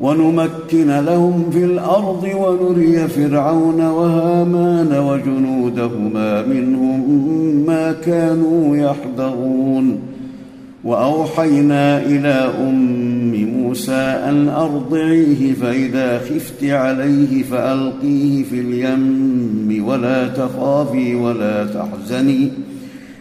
ونمكن لهم في الأرض ونري فرعون وهامان وجنودهما منهم ما كانوا يحذرون. وأوحينا إلى أم موسى أن أرضعيه فإذا خفت عليه فألقيه في اليم ولا تخافي ولا تحزني.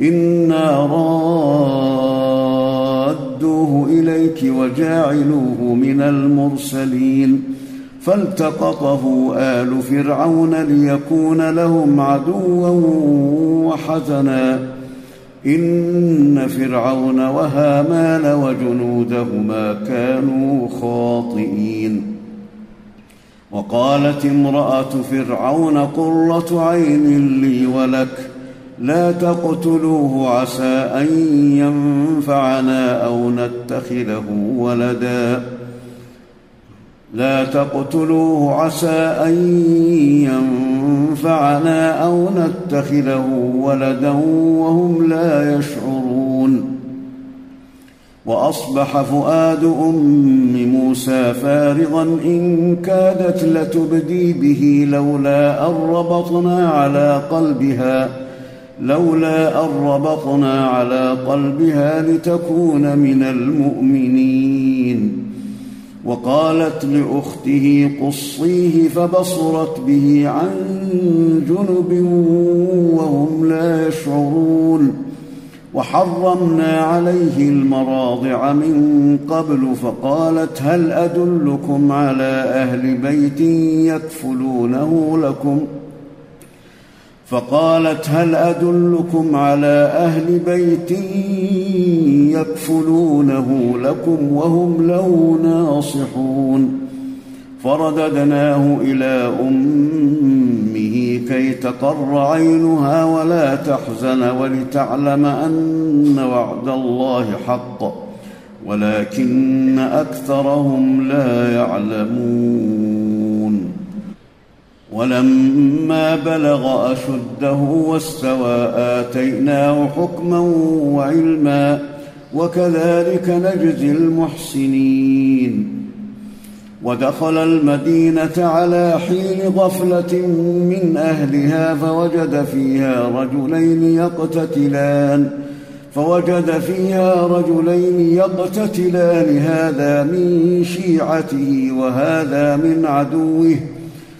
أنا رادوه اليك وجاعلوه من المرسلين فالتقطه ال فرعون ليكون لهم عدوا وحزنا ان فرعون وهامان وجنودهما كانوا خاطئين وقالت امراه فرعون قره عين لي ولك لا تقتلوه عسى أن ينفعنا أو نتخذه ولدا. لا تقتلوه عسى أن ينفعنا أو نتخذه ولدا وهم لا يشعرون. وأصبح فؤاد أم موسى فارغا إن كادت لتبدي به لولا أن ربطنا على قلبها. لولا أن ربطنا على قلبها لتكون من المؤمنين. وقالت لأخته قصيه فبصرت به عن جنب وهم لا يشعرون. وحرمنا عليه المراضع من قبل فقالت هل أدلكم على أهل بيت يكفلونه لكم ۖ؟ فقالت هل أدلكم على أهل بيت يكفلونه لكم وهم له ناصحون؟ فرددناه إلى أمه كي تقر عينها ولا تحزن ولتعلم أن وعد الله حق ولكن أكثرهم لا يعلمون. ولما بلغ أشده واستوى آتيناه حكما وعلما وكذلك نجزي المحسنين. ودخل المدينة على حين غفلة من أهلها فوجد فيها رجلين يقتتلان. فوجد فيها رجلين يقتتلان هذا من شيعته وهذا من عدوه.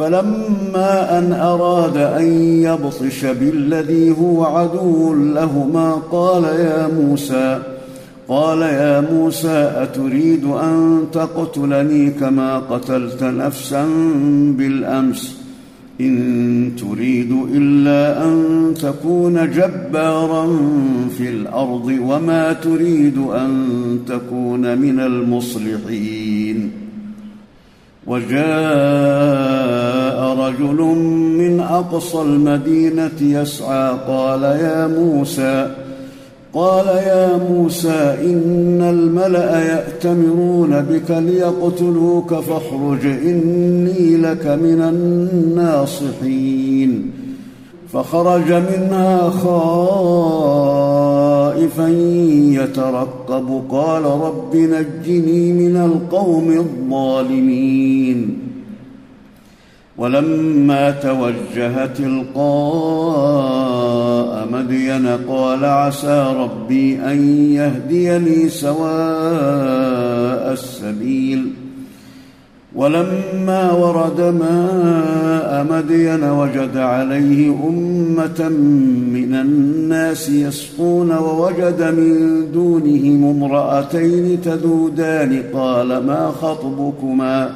فلما أن أراد أن يبطش بالذي هو عدو لهما قال يا موسى قال يا موسى أتريد أن تقتلني كما قتلت نفسا بالأمس؟ إن تريد إلا أن تكون جبارا في الأرض وما تريد أن تكون من المصلحين. وجاء رجل من أقصى المدينة يسعى قال يا موسى قال يا موسى إن الملأ يأتمرون بك ليقتلوك فاخرج إني لك من الناصحين. فخرج منها خائفا يترقب. قال رب نجني من القوم الظالمين. ولما توجه تلقاء مدين قال عسى ربي أن يهديني سواء السبيل. ولما ورد ماء مدين وجد عليه أمة من الناس يسقون ووجد من دونهم امرأتين تذودان. قال ما خطبكما؟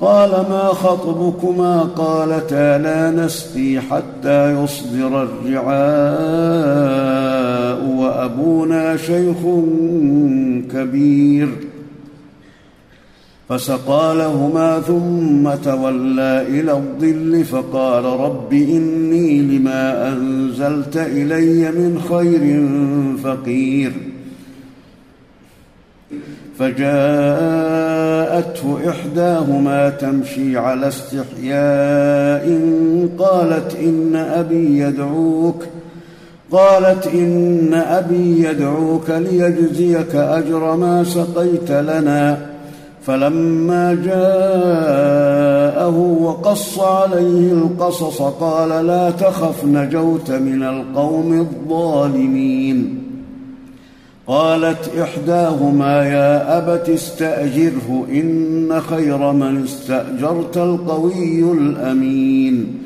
قال ما خطبكما؟ قالتا لا نسقي حتى يصدر الرعاء وأبونا شيخ كبير. فسقى لهما ثم تولى إلى الظل فقال رب إني لما أنزلت إلي من خير فقير. فجاءته إحداهما تمشي على استحياء قالت إن أبي يدعوك قالت إن أبي يدعوك ليجزيك أجر ما سقيت لنا. فلما جاءه وقص عليه القصص قال لا تخف نجوت من القوم الظالمين. قالت إحداهما يا أبت استأجره إن خير من استأجرت القوي الأمين.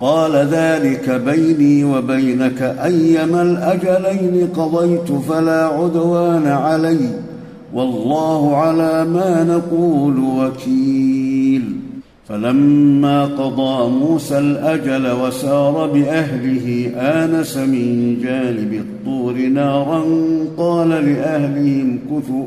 قال ذلك بيني وبينك أيما الأجلين قضيت فلا عدوان علي والله على ما نقول وكيل. فلما قضى موسى الأجل وسار بأهله آنس من جانب الطور نارا قال لأهلهم كثوا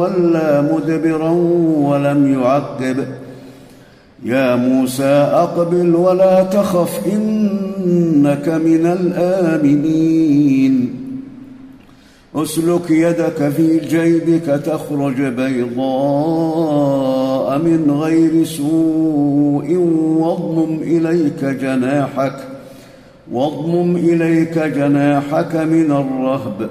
ولا مدبرا ولم يعقب. يا موسى أقبل ولا تخف إنك من الآمنين. أسلك يدك في جيبك تخرج بيضاء من غير سوء واضمم إليك جناحك واضمم إليك جناحك من الرهب.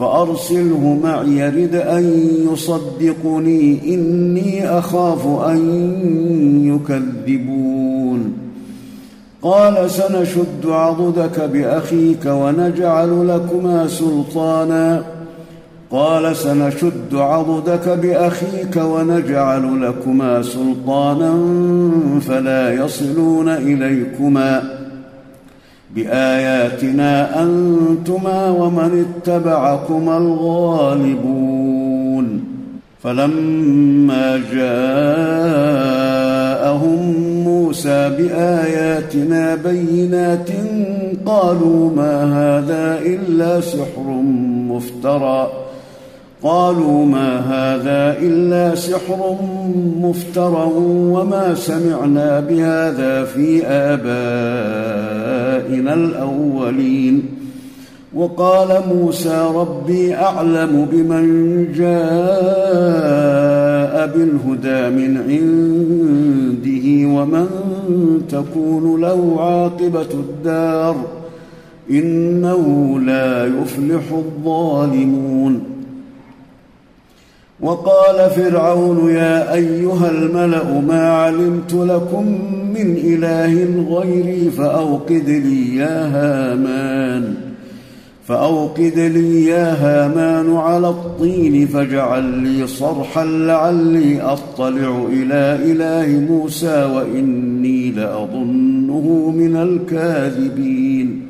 فأرسله معي يرد أن يصدقني إني أخاف أن يكذبون. قال سنشد عضدك بأخيك ونجعل لكما سلطانا. قال سنشد عضدك بأخيك ونجعل لكما سلطانا فلا يصلون إليكما. بآياتنا أنتما ومن اتبعكما الغالبون. فلما جاءهم موسى بآياتنا بينات قالوا ما هذا إلا سحر مفترى. قالوا ما هذا إلا سحر مفترى وما سمعنا بهذا في آبائنا الأولين. وقال موسى ربي أعلم بمن جاء بالهدى من عنده ومن تكون له عاقبة الدار إنه لا يفلح الظالمون. وقال فرعون يا أيها الملأ ما علمت لكم من إله غيري فأوقد لي يا هامان فأوقد لي يا هامان على الطين فاجعل لي صرحا لعلي أطلع إلى إله موسى وإني لأظنه من الكاذبين.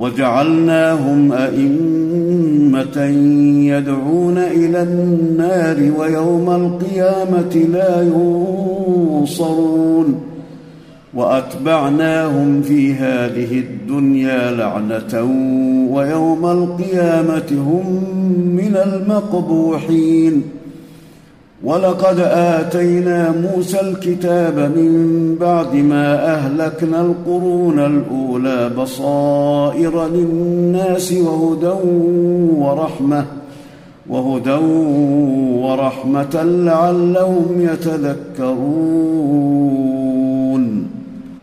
وجعلناهم أئمة يدعون إلى النار ويوم القيامة لا ينصرون وأتبعناهم في هذه الدنيا لعنة ويوم القيامة هم من المقبوحين ولقد اتينا موسى الكتاب من بعد ما اهلكنا القرون الاولى بصائر للناس وهدى ورحمه وهدى ورحمه لعلهم يتذكرون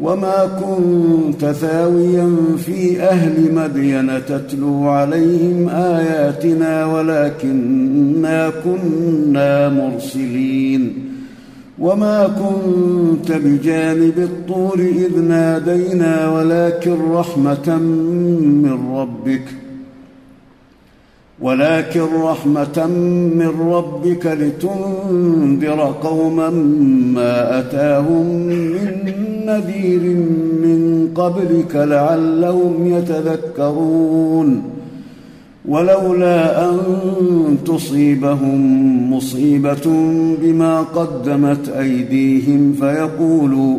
وما كنت ثاويا في أهل مدين تتلو عليهم آياتنا ولكنا كنا مرسلين. وما كنت بجانب الطور إذ نادينا ولكن رحمة من ربك ولكن رحمة من ربك لتنذر قوما ما أتاهم من نذير من قبلك لعلهم يتذكرون. ولولا أن تصيبهم مصيبة بما قدمت أيديهم فيقولوا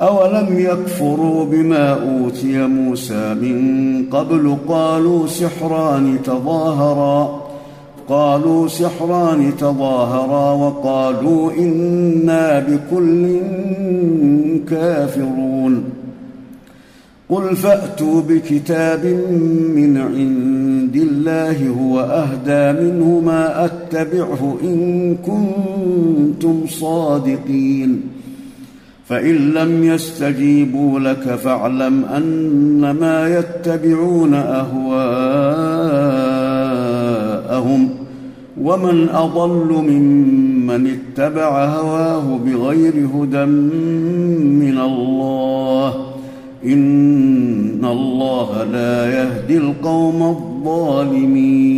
أولم يكفروا بما أوتي موسى من قبل؟ قالوا سحران تظاهرا. قالوا سحران تظاهرا وقالوا إنا بكل كافرون. قل فأتوا بكتاب من عند الله هو أهدى منه ما أتبعه إن كنتم صادقين. فإن لم يستجيبوا لك فاعلم انما يتبعون أهواءهم ومن أضل ممن اتبع هواه بغير هدى من الله إن الله لا يهدي القوم الظالمين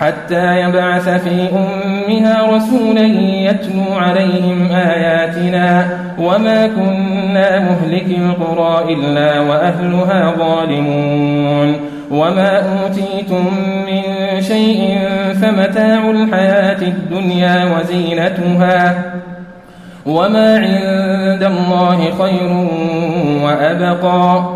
حتى يبعث في أمها رسولا يتلو عليهم آياتنا وما كنا مهلك القرى إلا وأهلها ظالمون وما أوتيتم من شيء فمتاع الحياة الدنيا وزينتها وما عند الله خير وأبقى